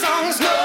songs, no.